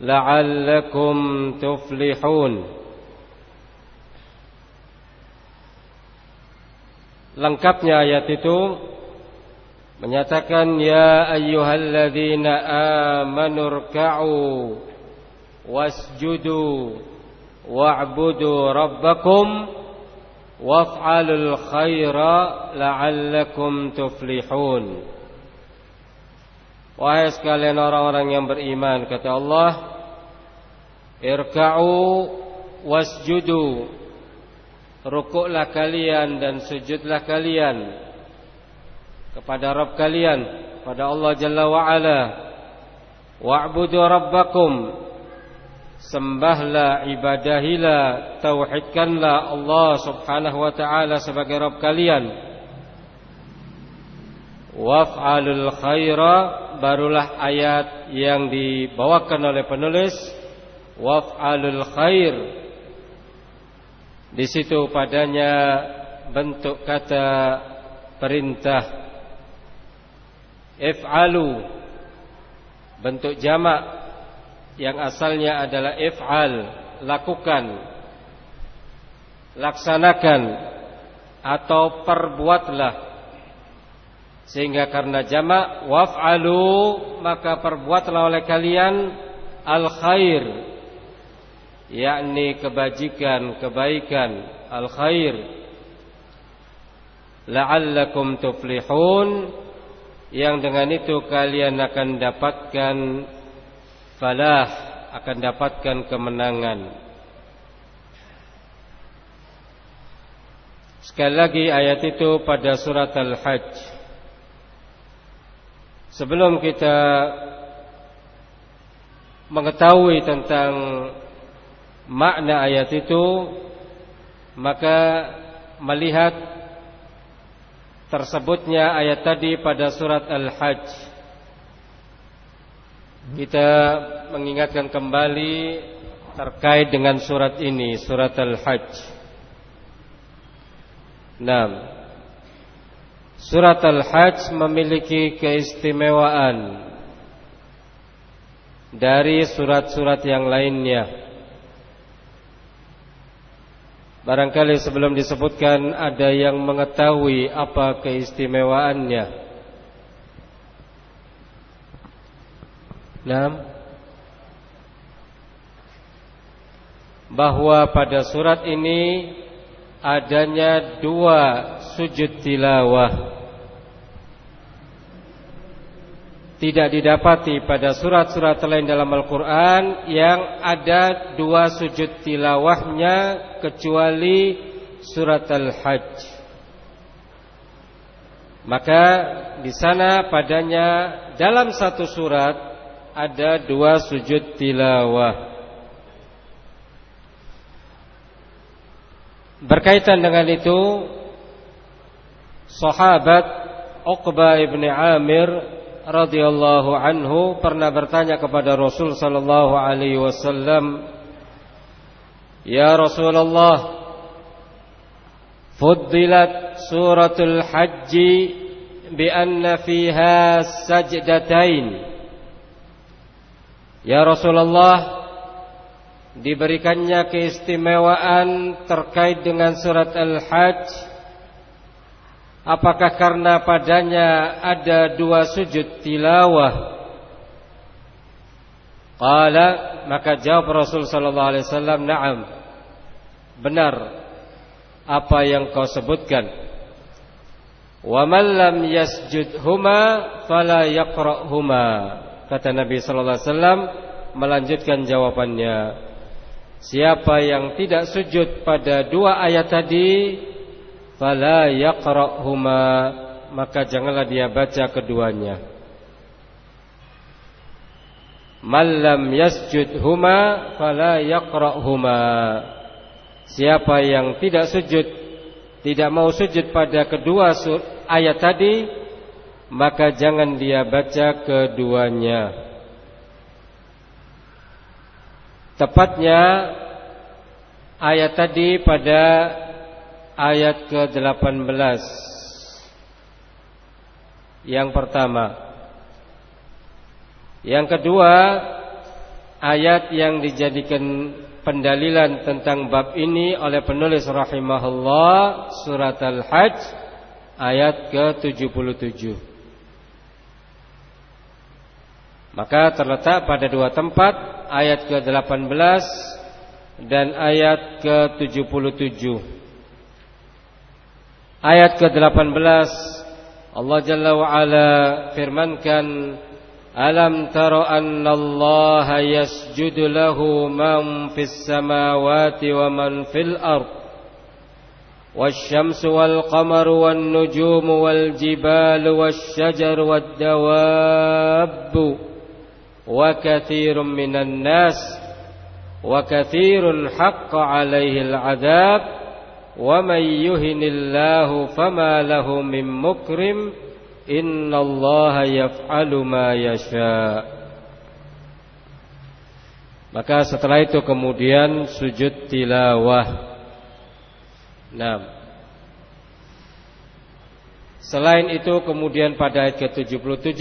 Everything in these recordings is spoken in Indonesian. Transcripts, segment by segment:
لعلكم تفلحون Lengkapnya ayat itu menyatakan ya ayyuhalladzina amanu rka'u wasjudu wa'budu rabbakum waf'alul khaira la'allakum tuflihun Wahai sekalian orang-orang yang beriman kata Allah irka'u wasjudu. Rukuklah kalian dan sujudlah kalian kepada Rabb kalian pada Allah Jalla wa Ala wa'budu rabbakum. Sembahlah ibadahilah tauhidkanlah Allah Subhanahu wa taala sebagai Rabb kalian waf'alul khaira barulah ayat yang dibawakan oleh penulis. Waf'alul khair. Di situ padanya bentuk kata perintah. If'alu. Bentuk jamak yang asalnya adalah if'al lakukan laksanakan atau perbuatlah sehingga karena jamak waf'alu maka perbuatlah oleh kalian al khair yakni kebajikan, kebaikan, al khair. La'allakum tuflihun yang dengan itu kalian akan dapatkan falah, akan dapatkan kemenangan. Sekali lagi ayat itu pada surat Al-Hajj. Sebelum kita mengetahui tentang makna ayat itu maka melihat tersebutnya ayat tadi pada surat Al-Hajj. Kita mengingatkan kembali terkait dengan surat ini surat Al-Hajj. Nah, surat Al-Hajj memiliki keistimewaan dari surat-surat yang lainnya. Barangkali sebelum disebutkan ada yang mengetahui apa keistimewaannya. Nah, bahwa pada surat ini adanya dua sujud tilawah tidak didapati pada surat-surat lain dalam Al-Quran yang ada dua sujud tilawahnya kecuali surat Al-Hajj. Maka di sana padanya dalam satu surat ada dua sujud tilawah. Berkaitan dengan itu, sahabat Uqbah ibn Amir radhiyallahu anhu pernah bertanya kepada Rasul sallallahu alaihi wasallam Ya Rasulullah Fuddilat suratul haji bi anna fiha sajdatain Ya Rasulullah diberikannya keistimewaan terkait dengan surat Al-Hajj Apakah karena padanya ada dua sujud tilawah? Qala maka jawab Rasul sallallahu alaihi wasallam, "Na'am." Benar apa yang kau sebutkan. Wa man lam yasjudhuma fala yaqra'huma. Kata Nabi sallallahu alaihi wasallam melanjutkan jawabannya. Siapa yang tidak sujud pada dua ayat tadi fala yaqra'huma. Maka janganlah dia baca keduanya. Malam yasjudhuma fala yaqra'huma. Siapa yang tidak sujud tidak mau sujud pada kedua ayat tadi maka jangan dia baca keduanya. Tepatnya ayat tadi pada ayat ke-18 Yang pertama Yang kedua ayat yang dijadikan pendalilan tentang bab ini oleh penulis rahimahullah surat Al-Hajj ayat ke-77. Maka terletak pada dua tempat ayat ke-18 dan ayat ke-77. Ayat ke-18 Allah Jalla wa ala firmankan Alam tara anna Allah yasjudu lahu man fis samawati wa man fil ard والشمس والقمر والنجوم والجبال والشجر والدواب وكثير من الناس وكثير حق عليه العذاب ومن يهن الله فما له من مكرم إن الله يفعل ما يشاء Maka setelah itu kemudian sujud tilawah Nah Selain itu kemudian pada ayat ke-77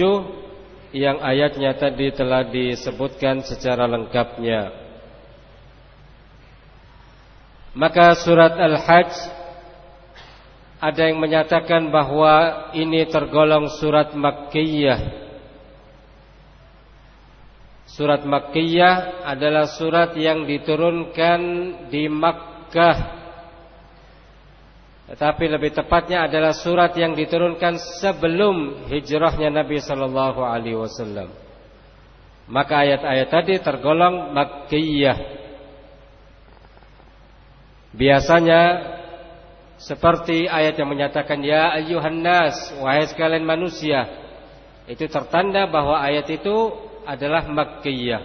Yang ayatnya tadi telah disebutkan secara lengkapnya Maka surat Al-Hajj Ada yang menyatakan bahwa ini tergolong surat Makkiyah Surat Makkiyah adalah surat yang diturunkan di Makkah tetapi lebih tepatnya adalah surat yang diturunkan sebelum hijrahnya Nabi wasallam. Maka ayat-ayat tadi tergolong makkiyah. Biasanya seperti ayat yang menyatakan ya ayyuhan nas wahai sekalian manusia. Itu tertanda bahwa ayat itu adalah makkiyah.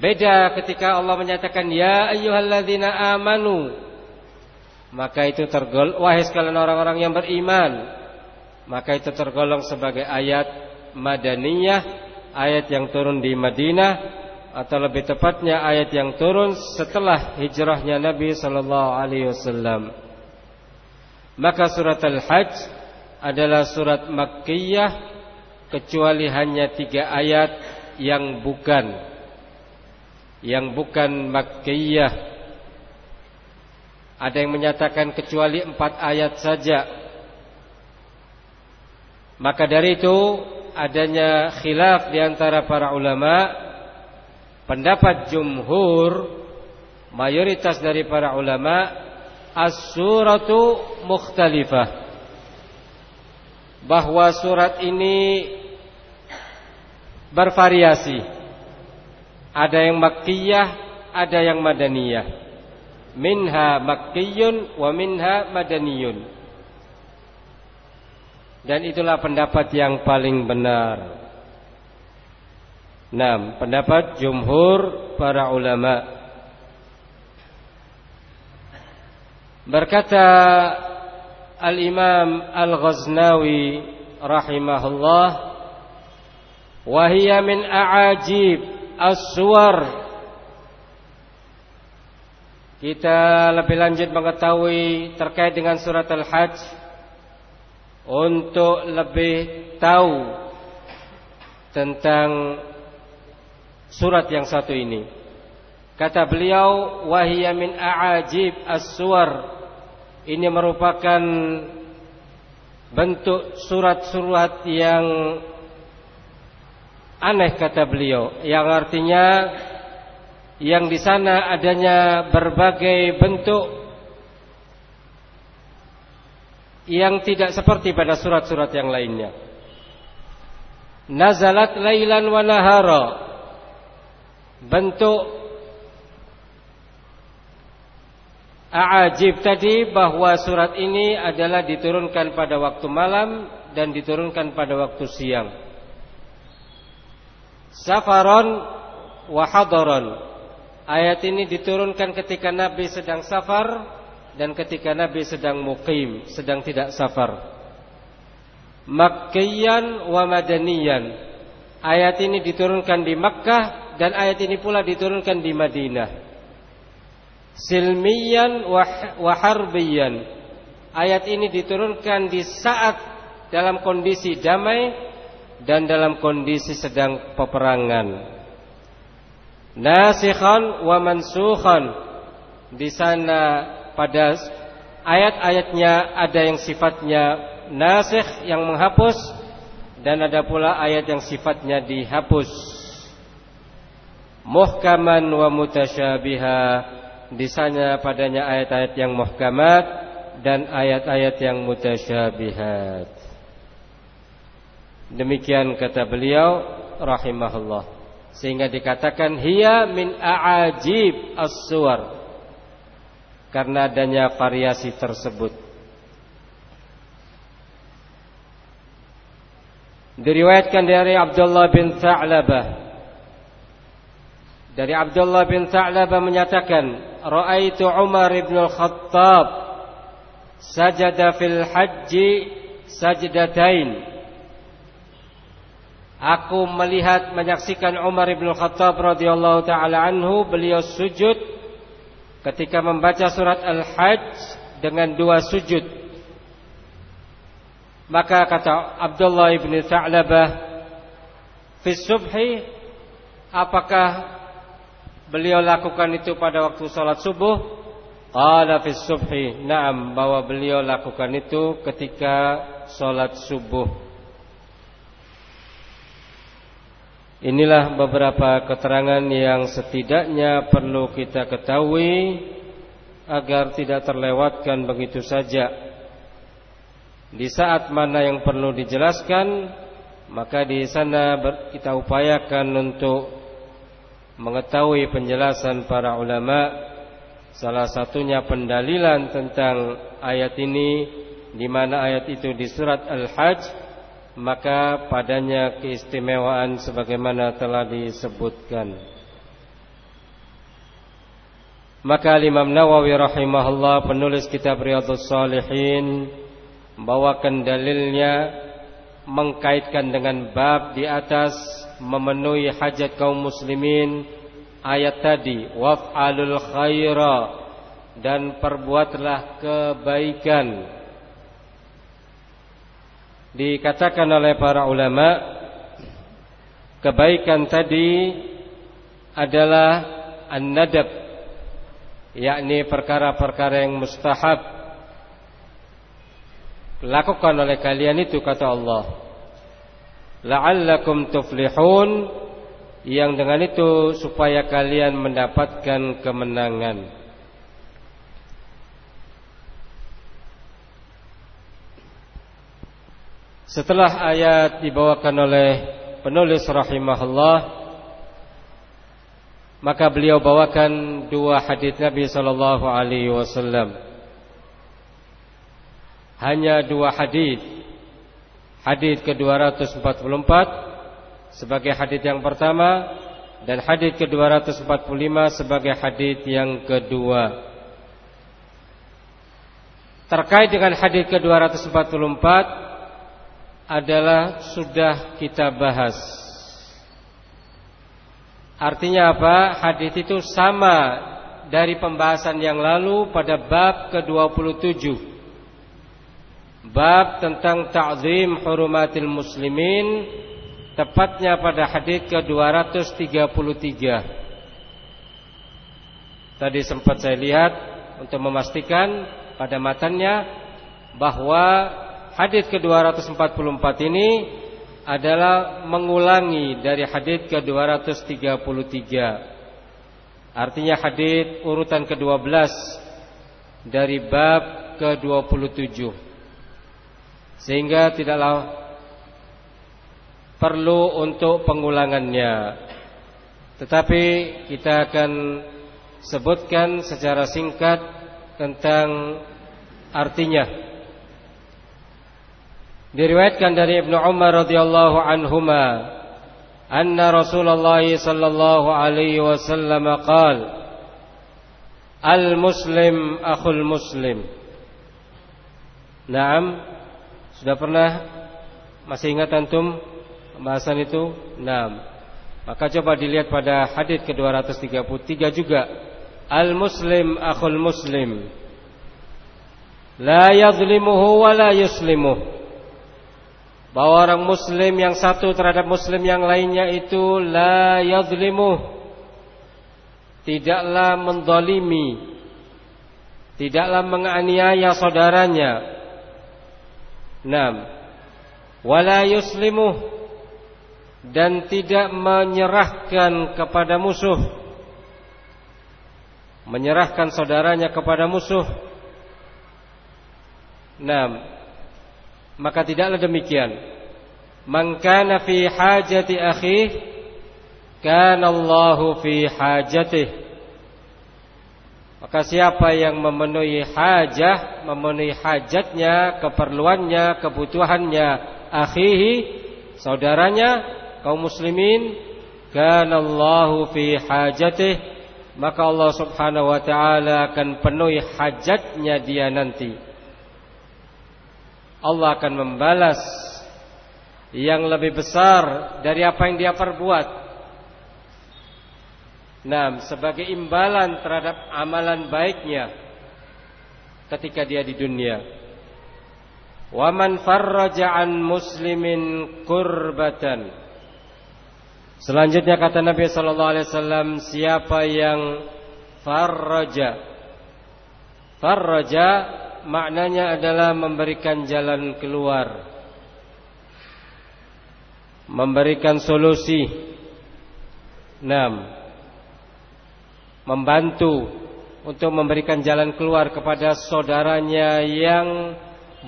Beda ketika Allah menyatakan ya ayyuhalladzina amanu maka itu tergolong wahai sekalian orang-orang yang beriman maka itu tergolong sebagai ayat madaniyah ayat yang turun di Madinah atau lebih tepatnya ayat yang turun setelah hijrahnya Nabi sallallahu alaihi wasallam maka surat Al-Hajj adalah surat Makkiyah kecuali hanya tiga ayat yang bukan yang bukan Makkiyah ada yang menyatakan kecuali empat ayat saja. Maka dari itu adanya khilaf di antara para ulama. Pendapat jumhur mayoritas dari para ulama as-suratu mukhtalifah. Bahwa surat ini bervariasi. Ada yang makkiyah, ada yang madaniyah minha makkiyun wa minha madaniyun dan itulah pendapat yang paling benar Nah, pendapat jumhur para ulama. Berkata Al-Imam Al-Ghaznawi rahimahullah Wahia min a'ajib as-suwar. Kita lebih lanjut mengetahui terkait dengan surat Al-Hajj untuk lebih tahu tentang surat yang satu ini. Kata beliau, wahiyya min a'ajib as-suwar. Ini merupakan bentuk surat-surat yang aneh kata beliau, yang artinya yang di sana adanya berbagai bentuk yang tidak seperti pada surat-surat yang lainnya. Nazalat lailan wa nahara. Bentuk A'ajib tadi bahwa surat ini adalah diturunkan pada waktu malam dan diturunkan pada waktu siang. Safaron wa hadaron Ayat ini diturunkan ketika Nabi sedang safar dan ketika Nabi sedang mukim, sedang tidak safar. Makkiyan wa madaniyan. Ayat ini diturunkan di Makkah dan ayat ini pula diturunkan di Madinah. Silmiyan wa harbiyan. Ayat ini diturunkan di saat dalam kondisi damai dan dalam kondisi sedang peperangan. nasikhan wa mansukhan. Di sana pada ayat-ayatnya ada yang sifatnya nasikh yang menghapus dan ada pula ayat yang sifatnya dihapus. Muhkaman wa mutasyabiha. Di sana padanya ayat-ayat yang muhkamat dan ayat-ayat yang mutasyabihat. Demikian kata beliau rahimahullah. Sehingga dikatakan hiya min a'ajib as-suwar. Karena adanya variasi tersebut. Diriwayatkan dari Abdullah bin Tha'labah. Dari Abdullah bin Tha'labah menyatakan, "Ra'aitu Umar bin Al-Khattab sajada fil haji sajdatain." Aku melihat menyaksikan Umar bin Khattab radhiyallahu taala anhu beliau sujud ketika membaca surat Al-Hajj dengan dua sujud. Maka kata Abdullah bin Sa'labah fi subhi apakah beliau lakukan itu pada waktu salat subuh? Qala fi subhi. Naam, bahwa beliau lakukan itu ketika salat subuh. Inilah beberapa keterangan yang setidaknya perlu kita ketahui agar tidak terlewatkan begitu saja. Di saat mana yang perlu dijelaskan, maka di sana kita upayakan untuk mengetahui penjelasan para ulama. Salah satunya pendalilan tentang ayat ini di mana ayat itu di surat Al-Hajj maka padanya keistimewaan sebagaimana telah disebutkan. Maka Imam Nawawi rahimahullah penulis kitab Riyadhus Shalihin membawakan dalilnya mengkaitkan dengan bab di atas memenuhi hajat kaum muslimin ayat tadi waf'alul khaira dan perbuatlah kebaikan. Dikatakan oleh para ulama kebaikan tadi adalah an-nadab yakni perkara-perkara yang mustahab. Lakukan oleh kalian itu kata Allah la'allakum tuflihun yang dengan itu supaya kalian mendapatkan kemenangan Setelah ayat dibawakan oleh penulis rahimahullah maka beliau bawakan dua hadis Nabi wasallam. Hanya dua hadis. Hadis ke-244 sebagai hadis yang pertama dan hadis ke-245 sebagai hadis yang kedua. Terkait dengan hadis ke-244 adalah sudah kita bahas. Artinya apa? Hadis itu sama dari pembahasan yang lalu pada bab ke-27. Bab tentang ta'zim hurumatil muslimin tepatnya pada hadis ke-233. Tadi sempat saya lihat untuk memastikan pada matanya bahwa hadis ke-244 ini adalah mengulangi dari hadis ke-233. Artinya hadis urutan ke-12 dari bab ke-27. Sehingga tidaklah perlu untuk pengulangannya. Tetapi kita akan sebutkan secara singkat tentang artinya. Diriwayatkan dari Ibnu Umar radhiyallahu anhuma anna Rasulullah sallallahu alaihi wasallam qaal Al-muslim akhul muslim Naam Sudah pernah? Masih ingat antum Pembahasan itu? Naam. Maka coba dilihat pada hadis ke-233 juga. Al-muslim akhul muslim. La yadlimuhu wa la yuslimuh. Bahwa orang muslim yang satu terhadap muslim yang lainnya itu la yadhlimu tidaklah mendolimi, tidaklah menganiaya saudaranya. Enam, wala yuslimuh dan tidak menyerahkan kepada musuh, menyerahkan saudaranya kepada musuh. Enam, maka tidaklah demikian. Man kana fi hajati akhihi Kana Allahu fi hajatih Maka siapa yang memenuhi hajah Memenuhi hajatnya Keperluannya, kebutuhannya Akhihi, saudaranya Kaum muslimin Kana Allahu fi hajatih Maka Allah subhanahu wa ta'ala Akan penuhi hajatnya dia nanti. Allah akan membalas Yang lebih besar Dari apa yang dia perbuat Nah, sebagai imbalan terhadap amalan baiknya ketika dia di dunia. Wa man farraja an muslimin kurbatan. Selanjutnya kata Nabi sallallahu alaihi wasallam, siapa yang farraja. Farraja maknanya adalah memberikan jalan keluar. Memberikan solusi. Naam membantu untuk memberikan jalan keluar kepada saudaranya yang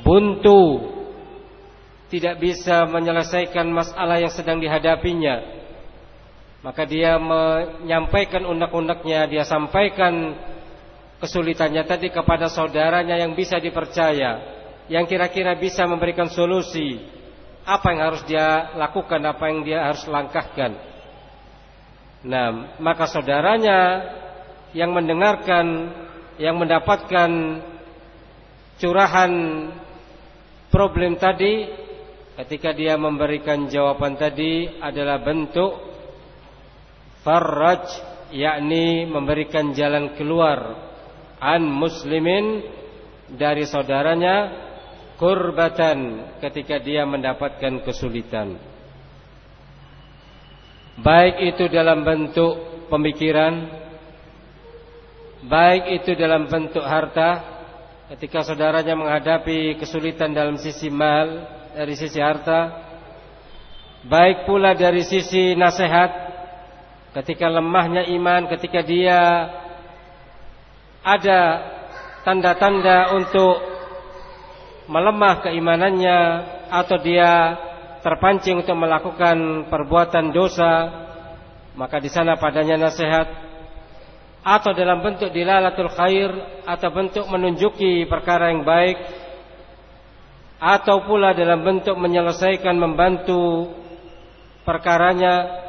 buntu. Tidak bisa menyelesaikan masalah yang sedang dihadapinya. Maka dia menyampaikan unek-uneknya dia sampaikan kesulitannya tadi kepada saudaranya yang bisa dipercaya yang kira-kira bisa memberikan solusi. Apa yang harus dia lakukan apa yang dia harus langkahkan. Nah maka saudaranya yang mendengarkan yang mendapatkan curahan problem tadi ketika dia memberikan jawaban tadi adalah bentuk farraj yakni memberikan jalan keluar an muslimin dari saudaranya kurbatan ketika dia mendapatkan kesulitan. Baik itu dalam bentuk pemikiran baik itu dalam bentuk harta ketika saudaranya menghadapi kesulitan dalam sisi mal dari sisi harta. Baik pula dari sisi nasihat ketika lemahnya iman ketika dia ada tanda-tanda untuk melemah keimanannya atau dia terpancing untuk melakukan perbuatan dosa maka di sana padanya nasihat atau dalam bentuk dilalatul khair atau bentuk menunjuki perkara yang baik atau pula dalam bentuk menyelesaikan membantu perkaranya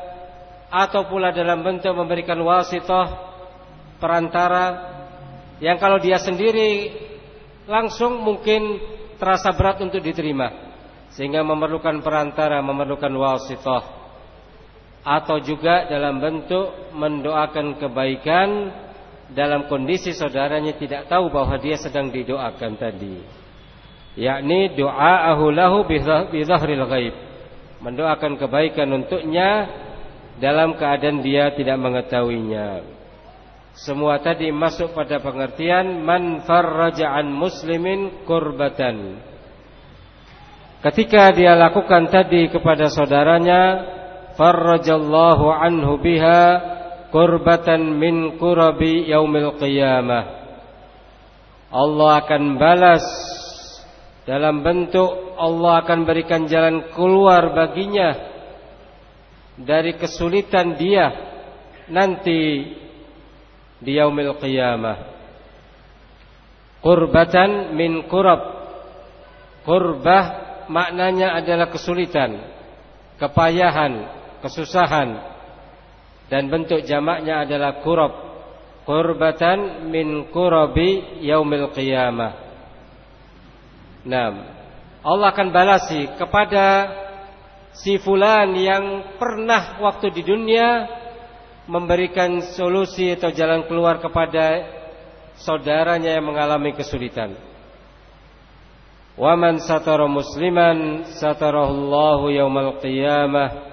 atau pula dalam bentuk memberikan wasitah perantara yang kalau dia sendiri langsung mungkin terasa berat untuk diterima. Sehingga memerlukan perantara memerlukan wasitah atau juga dalam bentuk mendoakan kebaikan dalam kondisi saudaranya tidak tahu bahwa dia sedang didoakan tadi. Yakni doa lahu bi dhahril ghaib. Mendoakan kebaikan untuknya dalam keadaan dia tidak mengetahuinya. Semua tadi masuk pada pengertian man farraja an muslimin kurbatan. Ketika dia lakukan tadi kepada saudaranya farrajallahu anhu biha kurbatan min kurabi yaumil qiyamah. Allah akan balas. Dalam bentuk Allah akan berikan jalan keluar baginya dari kesulitan dia nanti di yaumil qiyamah. Kurbatan min kurab kurbah maknanya adalah kesulitan kepayahan kesusahan. Dan bentuk jamaknya adalah kurab. Kurbatan min kurabi yaumil qiyamah. Nah Allah akan balasi kepada si fulan yang pernah waktu di dunia memberikan solusi atau jalan keluar kepada saudaranya yang mengalami kesulitan. Waman satara musliman satarahullahu yaumal qiyamah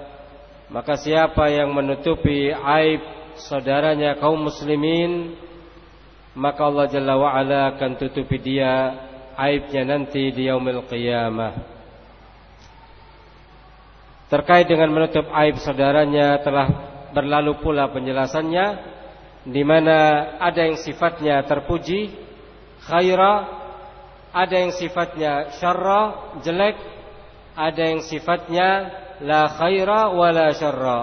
maka siapa yang menutupi aib saudaranya kaum muslimin maka Allah Jalla wa ala akan tutupi dia aibnya nanti di yaumil qiyamah. Terkait dengan menutup aib saudaranya telah berlalu pula penjelasannya di mana ada yang sifatnya terpuji khaira, ada yang sifatnya syarra jelek, ada yang sifatnya la khaira wala syarra.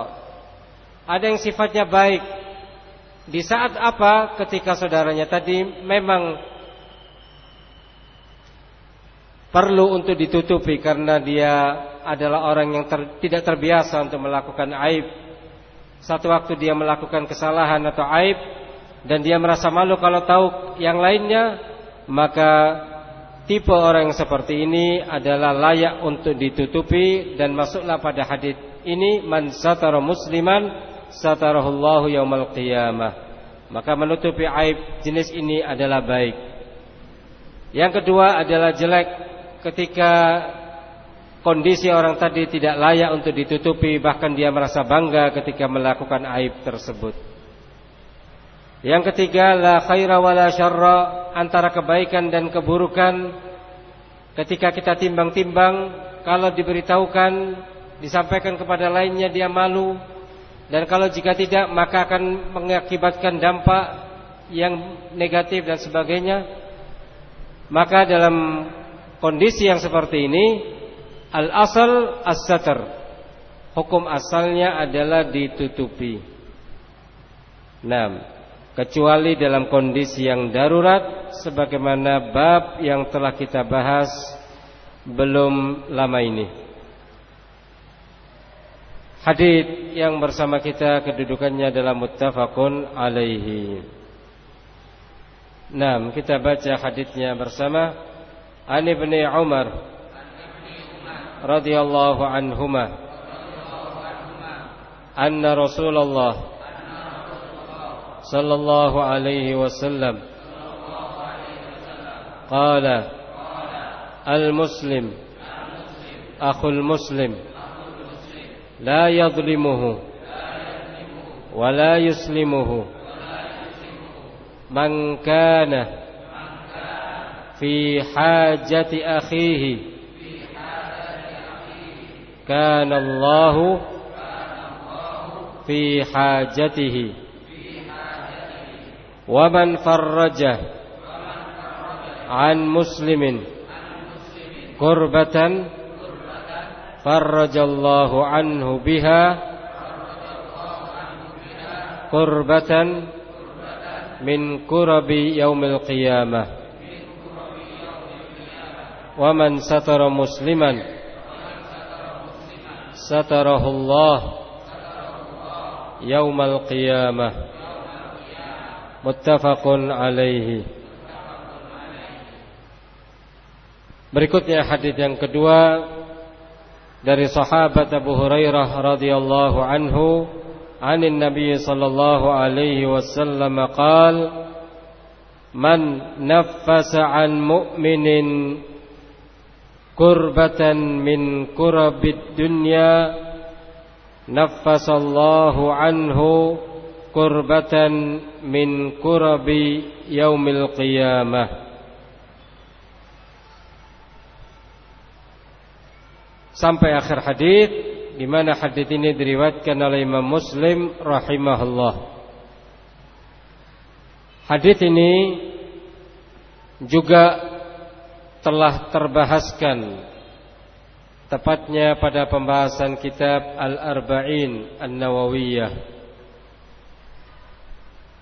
Ada yang sifatnya baik di saat apa ketika saudaranya tadi memang perlu untuk ditutupi karena dia adalah orang yang ter, tidak terbiasa untuk melakukan aib. Satu waktu dia melakukan kesalahan atau aib dan dia merasa malu kalau tahu yang lainnya, maka tipe orang yang seperti ini adalah layak untuk ditutupi dan masuklah pada hadis ini man satara musliman satarahullahu yaumal qiyamah. Maka menutupi aib jenis ini adalah baik. Yang kedua adalah jelek ketika kondisi orang tadi tidak layak untuk ditutupi bahkan dia merasa bangga ketika melakukan aib tersebut. Yang ketiga la khaira wala syarra antara kebaikan dan keburukan ketika kita timbang-timbang kalau diberitahukan disampaikan kepada lainnya dia malu dan kalau jika tidak maka akan mengakibatkan dampak yang negatif dan sebagainya. Maka dalam kondisi yang seperti ini al-asal as-satr. Hukum asalnya adalah ditutupi. Nah, kecuali dalam kondisi yang darurat sebagaimana bab yang telah kita bahas belum lama ini. Hadis yang bersama kita kedudukannya adalah muttafaqun alaihi. Nah, kita baca hadisnya bersama An Ibnu Umar radhiyallahu anhuma anna Rasulullah صلى الله عليه وسلم. قال المسلم أخ المسلم لا يظلمه ولا يسلمه من كان في حاجة أخيه. كان الله في حاجته في حاجته. ومن فرج عن مسلم كربة فرج الله عنه بها كربة من كرب يوم القيامة. ومن ستر مسلما ستره الله يوم القيامة. muttafaqun alaihi Berikutnya hadis yang kedua dari sahabat Abu Hurairah radhiyallahu anhu عن النبي صلى الله عليه وسلم قال من نفس عن مؤمن كربة من كرب الدنيا نفس الله عنه kurbatan min kurabi yaumil qiyamah sampai akhir hadis di mana hadis ini diriwayatkan oleh Imam Muslim rahimahullah. Hadis ini juga telah terbahaskan tepatnya pada pembahasan kitab Al-Arba'in An-Nawawiyah. al arbain an nawawiyah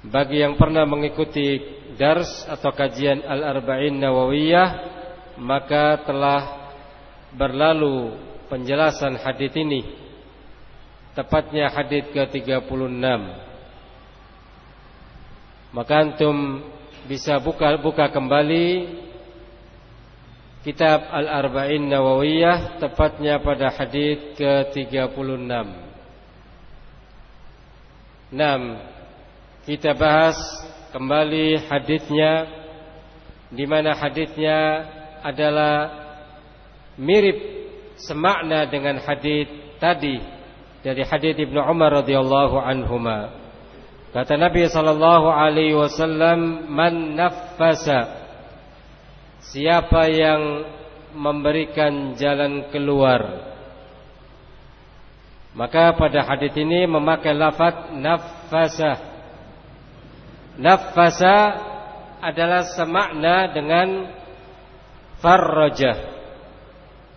bagi yang pernah mengikuti dars atau kajian Al-Arba'in Nawawiyah maka telah berlalu penjelasan hadis ini. Tepatnya hadis ke-36. Maka antum bisa buka buka kembali kitab Al-Arba'in Nawawiyah tepatnya pada hadis ke-36. 6 kita bahas kembali hadisnya di mana hadisnya adalah mirip semakna dengan hadis tadi dari hadis Ibnu Umar radhiyallahu anhuma. Kata Nabi sallallahu alaihi wasallam, "Man naffasa" Siapa yang memberikan jalan keluar. Maka pada hadis ini memakai lafaz nafasa Nafasa adalah semakna dengan farraja.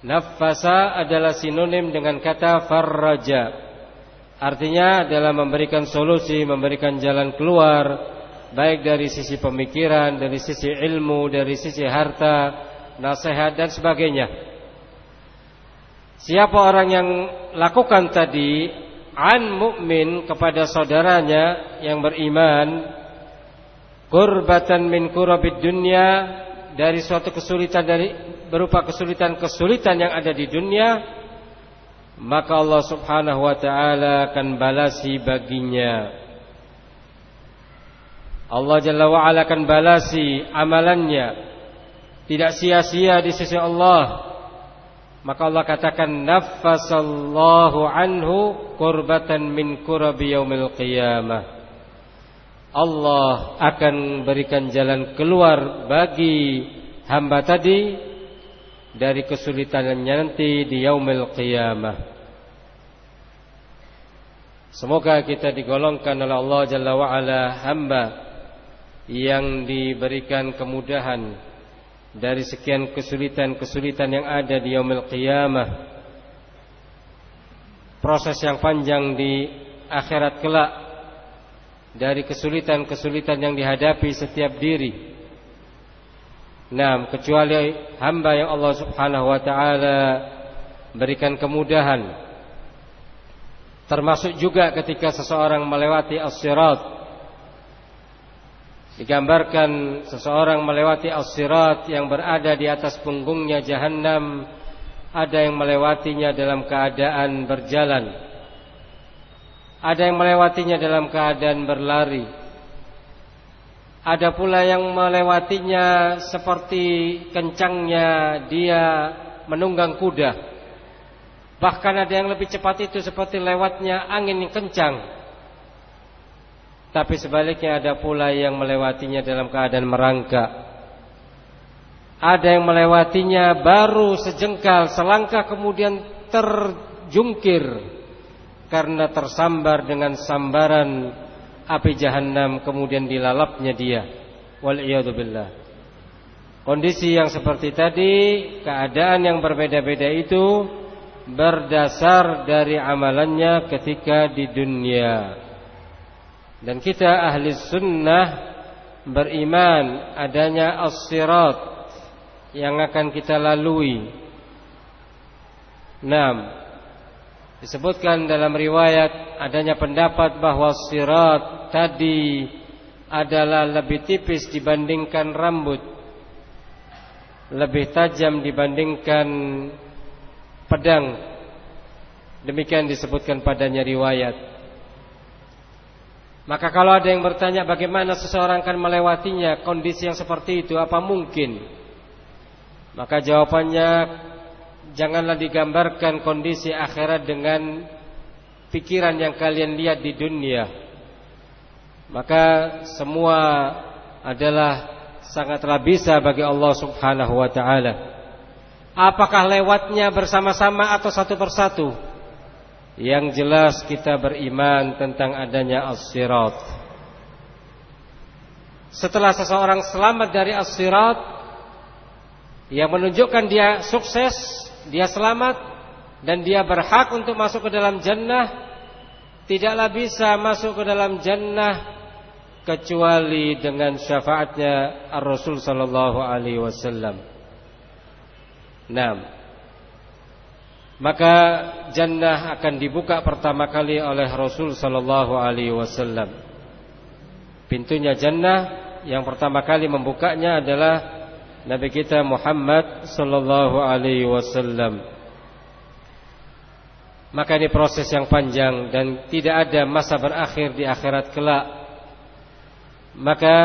Nafasa adalah sinonim dengan kata farraja. Artinya adalah memberikan solusi, memberikan jalan keluar Baik dari sisi pemikiran, dari sisi ilmu, dari sisi harta, nasihat dan sebagainya. Siapa orang yang lakukan tadi An mukmin kepada saudaranya yang beriman Kurbatan min kurabid dunia Dari suatu kesulitan dari berupa kesulitan-kesulitan yang ada di dunia maka Allah Subhanahu wa taala akan balasi baginya. Allah Jalla wa ala akan balasi amalannya. Tidak sia-sia di sisi Allah. Maka Allah katakan nafasallahu anhu qurbatan min kurabi yaumil qiyamah. Allah akan berikan jalan keluar bagi hamba tadi dari kesulitannya nanti di yaumil qiyamah. Semoga kita digolongkan oleh Allah Jalla wa'ala hamba yang diberikan kemudahan dari sekian kesulitan-kesulitan yang ada di yaumil qiyamah. Proses yang panjang di akhirat kelak dari kesulitan-kesulitan yang dihadapi setiap diri. Nah, kecuali hamba yang Allah Subhanahu wa taala berikan kemudahan. Termasuk juga ketika seseorang melewati as-sirat. Digambarkan seseorang melewati as-sirat yang berada di atas punggungnya jahannam Ada yang melewatinya dalam keadaan berjalan Ada yang melewatinya dalam keadaan berlari Ada pula yang melewatinya seperti kencangnya dia menunggang kuda Bahkan ada yang lebih cepat itu seperti lewatnya angin yang kencang. Tapi sebaliknya ada pula yang melewatinya dalam keadaan merangkak. Ada yang melewatinya baru sejengkal, selangkah kemudian terjungkir karena tersambar dengan sambaran api jahanam kemudian dilalapnya dia. Wal billah. Kondisi yang seperti tadi, keadaan yang berbeda-beda itu berdasar dari amalannya ketika di dunia. Dan kita ahli sunnah beriman adanya as-sirat yang akan kita lalui. 6. Disebutkan dalam riwayat adanya pendapat bahwa sirat tadi adalah lebih tipis dibandingkan rambut. Lebih tajam dibandingkan pedang. Demikian disebutkan padanya riwayat. Maka kalau ada yang bertanya bagaimana seseorang akan melewatinya kondisi yang seperti itu, apa mungkin? Maka jawabannya janganlah digambarkan kondisi akhirat dengan pikiran yang kalian lihat di dunia. Maka semua adalah sangatlah bisa bagi Allah Subhanahu wa taala. Apakah lewatnya bersama-sama atau satu persatu? Yang jelas kita beriman tentang adanya as-sirat. Setelah seseorang selamat dari as-sirat yang menunjukkan dia sukses, dia selamat dan dia berhak untuk masuk ke dalam jannah, tidaklah bisa masuk ke dalam jannah kecuali dengan syafaatnya Ar-Rasul sallallahu alaihi wasallam. Nah, maka jannah akan dibuka pertama kali oleh Rasul sallallahu alaihi wasallam. Pintunya jannah yang pertama kali membukanya adalah Nabi kita Muhammad sallallahu alaihi wasallam. Maka ini proses yang panjang dan tidak ada masa berakhir di akhirat kelak. Maka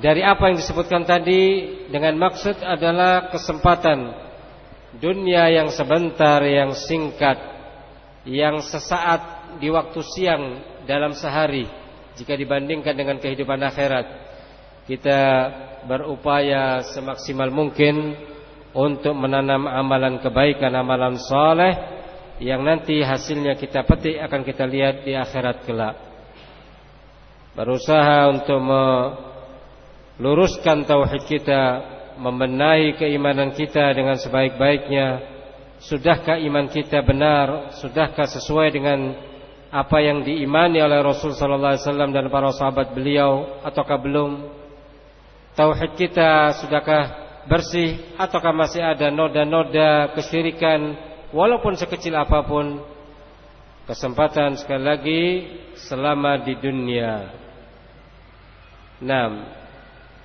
dari apa yang disebutkan tadi dengan maksud adalah kesempatan Dunia yang sebentar, yang singkat Yang sesaat di waktu siang dalam sehari jika dibandingkan dengan kehidupan akhirat. Kita berupaya semaksimal mungkin untuk menanam amalan kebaikan, amalan soleh yang nanti hasilnya kita petik akan kita lihat di akhirat kelak. Berusaha untuk meluruskan tauhid kita, membenahi keimanan kita dengan sebaik-baiknya. Sudahkah iman kita benar? Sudahkah sesuai dengan apa yang diimani oleh Rasul sallallahu alaihi wasallam dan para sahabat beliau ataukah belum? Tauhid kita sudahkah bersih ataukah masih ada noda-noda kesyirikan walaupun sekecil apa pun? Kesempatan sekali lagi selama di dunia. Nah,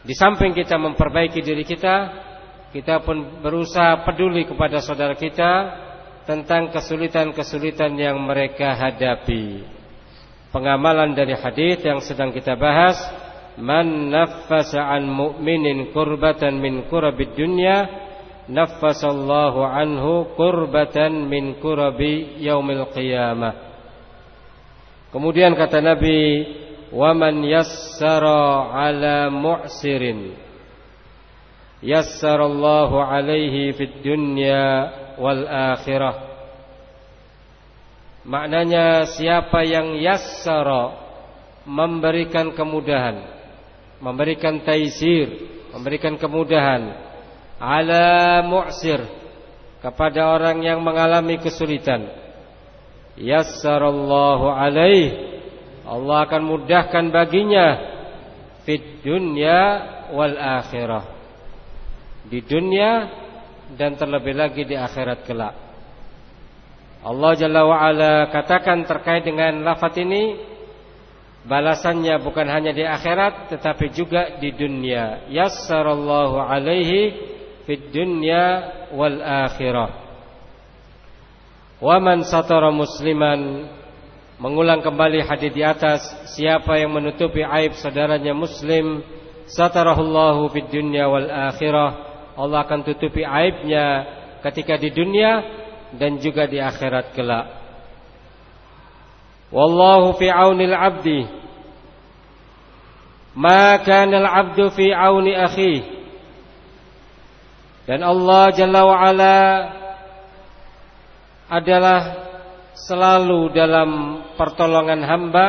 di samping kita memperbaiki diri kita, kita pun berusaha peduli kepada saudara kita tentang kesulitan-kesulitan yang mereka hadapi. Pengamalan dari hadis yang sedang kita bahas, man naffasa an mu'minin kurbatan min kurabid dunya, naffasallahu anhu kurbatan min kurabi yaumil qiyamah. Kemudian kata Nabi, "Wa man yassara 'ala mu'sirin" yassarallahu alaihi fid dunya wal akhirah maknanya siapa yang yassara memberikan kemudahan memberikan taisir memberikan kemudahan. Ala mu'sir kepada orang yang mengalami kesulitan. Yassarallahu alaihi Allah akan mudahkan baginya fid dunya wal akhirah. Di dunia dan terlebih lagi di akhirat kelak. Allah Jalla wa'ala katakan terkait dengan lafaz ini balasannya bukan hanya di akhirat tetapi juga di dunia. Yassarallahu alaihi fid dunya wal akhirah. Wa man satara musliman mengulang kembali hadis di atas siapa yang menutupi aib saudaranya muslim satarahullahu fid dunya wal akhirah Allah akan tutupi aibnya ketika di dunia dan juga di akhirat kelak. Wallahu fi aunil abdi. Ma kana al-'abdu fi auni akhi. Dan Allah Jalla wa ala adalah selalu dalam pertolongan hamba.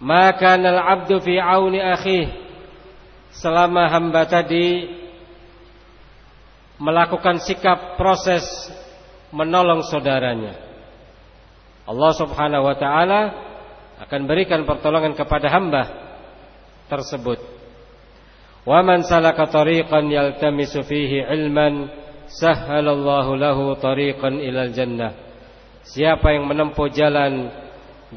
Maka al-'abdu fi auni akhi. Selama hamba tadi melakukan sikap proses menolong saudaranya. Allah Subhanahu wa taala akan berikan pertolongan kepada hamba tersebut. Wa man salaka tariqan yaltamisu fihi ilman sahhalallahu lahu tariqan ilal jannah. Siapa yang menempuh jalan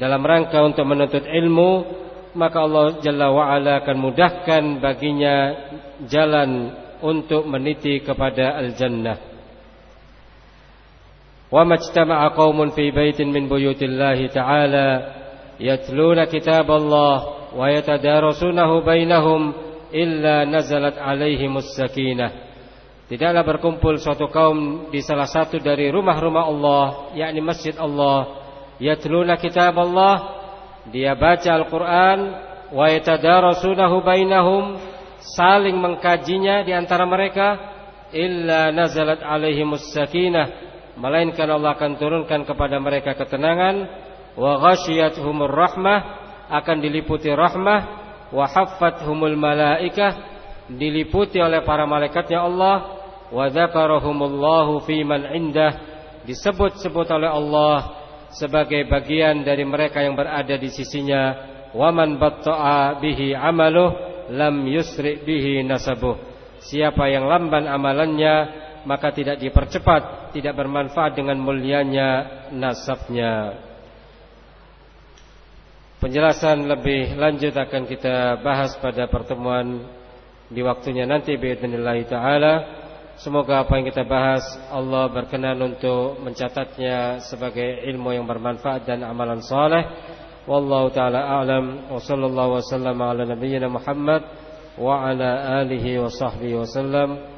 dalam rangka untuk menuntut ilmu, maka Allah Jalla wa akan mudahkan baginya jalan untuk meniti kepada al-jannah. Wa majtama'a qaumun fi baitin min buyutillahi ta'ala yatluna kitab Allah wa yatadarasunahu bainahum illa nazalat alaihimus sakinah. Tidaklah berkumpul suatu kaum di salah satu dari rumah-rumah Allah, yakni masjid Allah, yatluna kitab Allah, dia baca Al-Qur'an wa yatadarasunahu bainahum saling mengkajinya di antara mereka illa nazalat alaihimus sakinah melainkan Allah akan turunkan kepada mereka ketenangan wa ghasyiyatuhumur rahmah akan diliputi rahmah wa haffathumul malaikah diliputi oleh para malaikatnya Allah wa dzakarahumullahu fi man indah disebut-sebut oleh Allah sebagai bagian dari mereka yang berada di sisinya wa man batta'a bihi amaluh lam yusri bihi nasabuh. Siapa yang lamban amalannya maka tidak dipercepat, tidak bermanfaat dengan mulianya nasabnya. Penjelasan lebih lanjut akan kita bahas pada pertemuan di waktunya nanti biidznillah taala. Semoga apa yang kita bahas Allah berkenan untuk mencatatnya sebagai ilmu yang bermanfaat dan amalan saleh. Wallahu taala a'lam wa sallallahu wasallam ala nabiyyina Muhammad wa ala alihi wa sahbihi wasallam.